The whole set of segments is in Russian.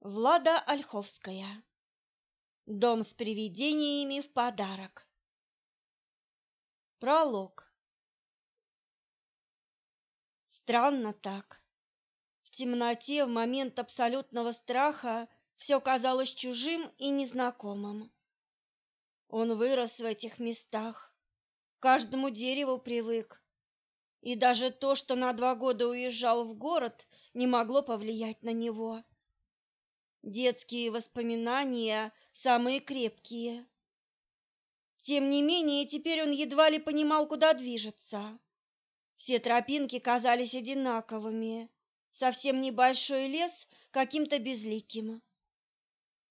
Влада Ольховская. Дом с привидениями в подарок. Пролог. Странно так. В темноте, в момент абсолютного страха, все казалось чужим и незнакомым. Он вырос в этих местах, к каждому дереву привык. И даже то, что на два года уезжал в город, не могло повлиять на него. Детские воспоминания самые крепкие. Тем не менее, теперь он едва ли понимал, куда движется. Все тропинки казались одинаковыми, совсем небольшой лес каким-то безликим.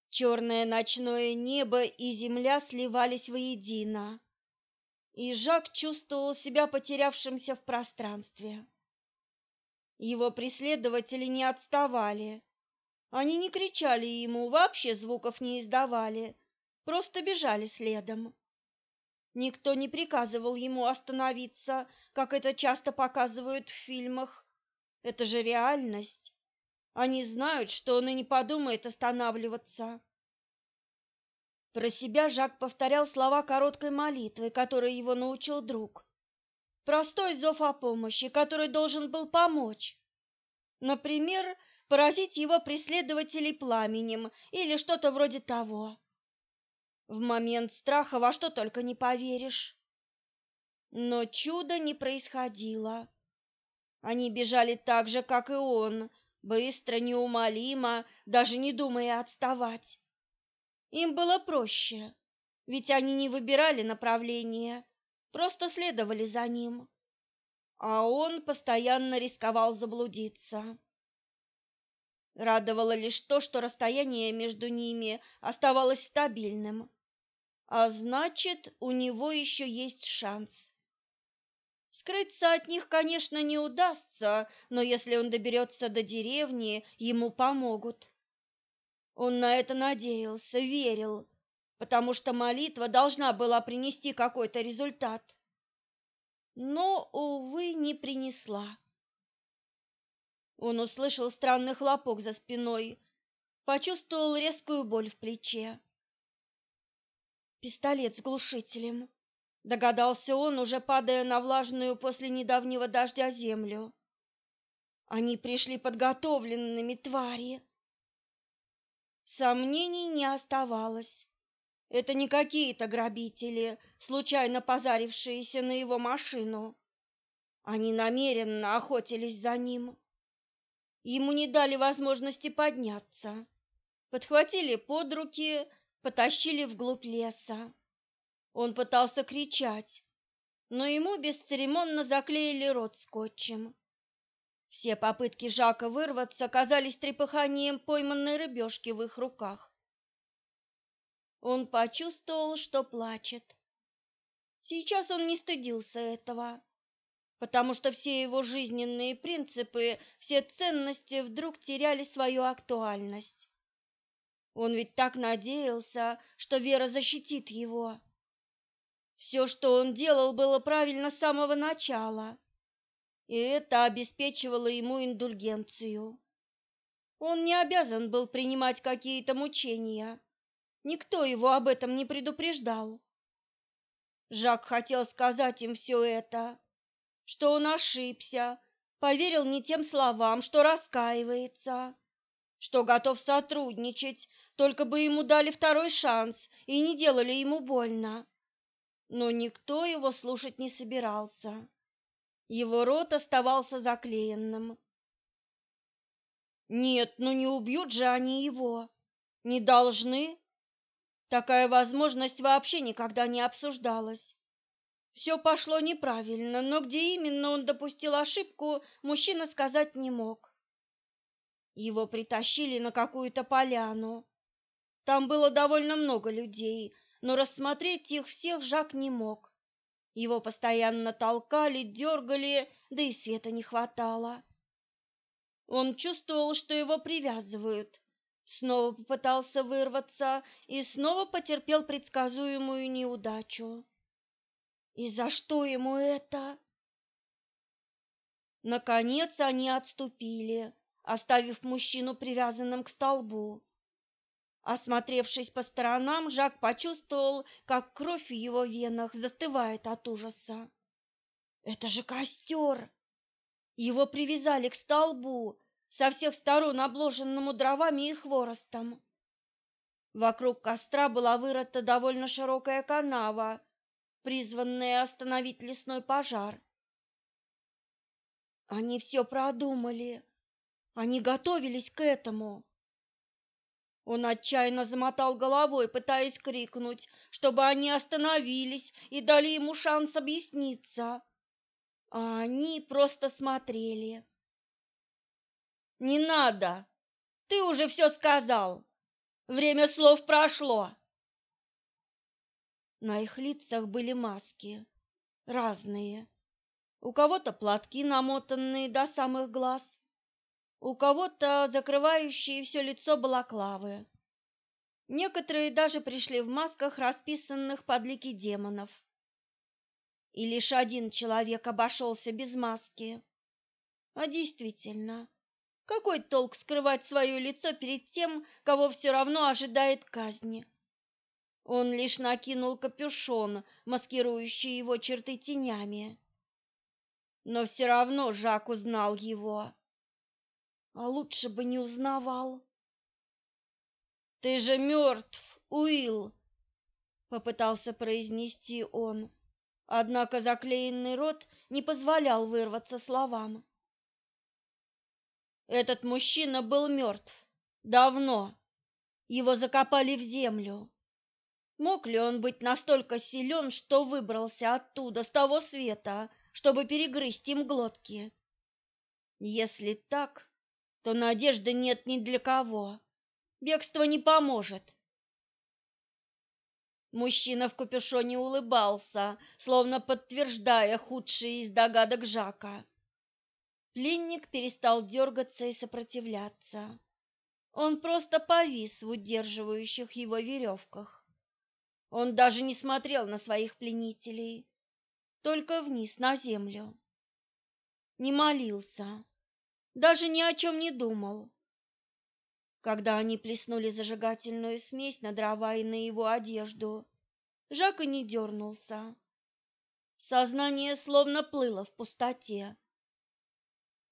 Черное ночное небо и земля сливались воедино, и Жак чувствовал себя потерявшимся в пространстве. Его преследователи не отставали, они не кричали ему, вообще звуков не издавали, просто бежали следом. Никто не приказывал ему остановиться, как это часто показывают в фильмах. Это же реальность. Они знают, что он и не подумает останавливаться. Про себя Жак повторял слова короткой молитвы, которой его научил друг. Простой зов о помощи, который должен был помочь. Например, поразить его преследователей пламенем или что-то вроде того. В момент страха во что только не поверишь. Но чуда не происходило. Они бежали так же, как и он, быстро, неумолимо, даже не думая отставать. Им было проще, ведь они не выбирали направление, просто следовали за ним. А он постоянно рисковал заблудиться. Радовало лишь то, что расстояние между ними оставалось стабильным. А значит, у него еще есть шанс. Скрыться от них, конечно, не удастся, но если он доберется до деревни, ему помогут. Он на это надеялся, верил, потому что молитва должна была принести какой-то результат. Но, увы, не принесла. Он услышал странный хлопок за спиной, почувствовал резкую боль в плече. Пистолет с глушителем, догадался он, уже падая на влажную после недавнего дождя землю. Они пришли подготовленными, твари. Сомнений не оставалось. Это не какие-то грабители, случайно позарившиеся на его машину. Они намеренно охотились за ним. Ему не дали возможности подняться. Подхватили под руки, потащили вглубь леса. Он пытался кричать, но ему бесцеремонно заклеили рот скотчем. Все попытки Жака вырваться казались трепыханием пойманной рыбешки в их руках. Он почувствовал, что плачет. Сейчас он не стыдился этого потому что все его жизненные принципы, все ценности вдруг теряли свою актуальность. Он ведь так надеялся, что Вера защитит его. Все, что он делал, было правильно с самого начала, и это обеспечивало ему индульгенцию. Он не обязан был принимать какие-то мучения. Никто его об этом не предупреждал. Жак хотел сказать им все это, что он ошибся, поверил не тем словам, что раскаивается, что готов сотрудничать, только бы ему дали второй шанс и не делали ему больно. Но никто его слушать не собирался. Его рот оставался заклеенным. Нет, ну не убьют же они его. Не должны. Такая возможность вообще никогда не обсуждалась. Все пошло неправильно, но где именно он допустил ошибку, мужчина сказать не мог. Его притащили на какую-то поляну. Там было довольно много людей, но рассмотреть их всех Жак не мог. Его постоянно толкали, дергали, да и света не хватало. Он чувствовал, что его привязывают. Снова попытался вырваться и снова потерпел предсказуемую неудачу. И за что ему это? Наконец они отступили, оставив мужчину привязанным к столбу. Осмотревшись по сторонам, Жак почувствовал, как кровь в его венах застывает от ужаса. Это же костер! Его привязали к столбу, со всех сторон обложенному дровами и хворостом. Вокруг костра была вырыта довольно широкая канава, призванная остановить лесной пожар. Они все продумали. Они готовились к этому. Он отчаянно замотал головой, пытаясь крикнуть, чтобы они остановились и дали ему шанс объясниться. А они просто смотрели. «Не надо! Ты уже все сказал! Время слов прошло!» На их лицах были маски, разные. У кого-то платки, намотанные до самых глаз, у кого-то закрывающие все лицо балаклавы. Некоторые даже пришли в масках, расписанных под лики демонов. И лишь один человек обошелся без маски. А действительно, какой толк скрывать свое лицо перед тем, кого все равно ожидает казни? Он лишь накинул капюшон, маскирующий его черты тенями. Но все равно Жак узнал его. А лучше бы не узнавал. «Ты же мертв, Уилл!» — попытался произнести он. Однако заклеенный рот не позволял вырваться словам. Этот мужчина был мертв. Давно. Его закопали в землю. Мог ли он быть настолько силен, что выбрался оттуда, с того света, чтобы перегрызть им глотки? Если так, то надежды нет ни для кого. Бегство не поможет. Мужчина в капюшоне улыбался, словно подтверждая худшие из догадок Жака. Пленник перестал дергаться и сопротивляться. Он просто повис в удерживающих его веревках. Он даже не смотрел на своих пленителей, только вниз на землю. Не молился, даже ни о чем не думал. Когда они плеснули зажигательную смесь на дрова и на его одежду, Жак и не дернулся. Сознание словно плыло в пустоте.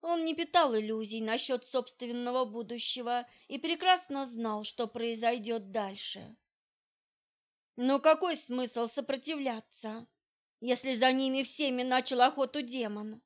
Он не питал иллюзий насчет собственного будущего и прекрасно знал, что произойдет дальше. Но какой смысл сопротивляться, если за ними всеми начал охоту демон?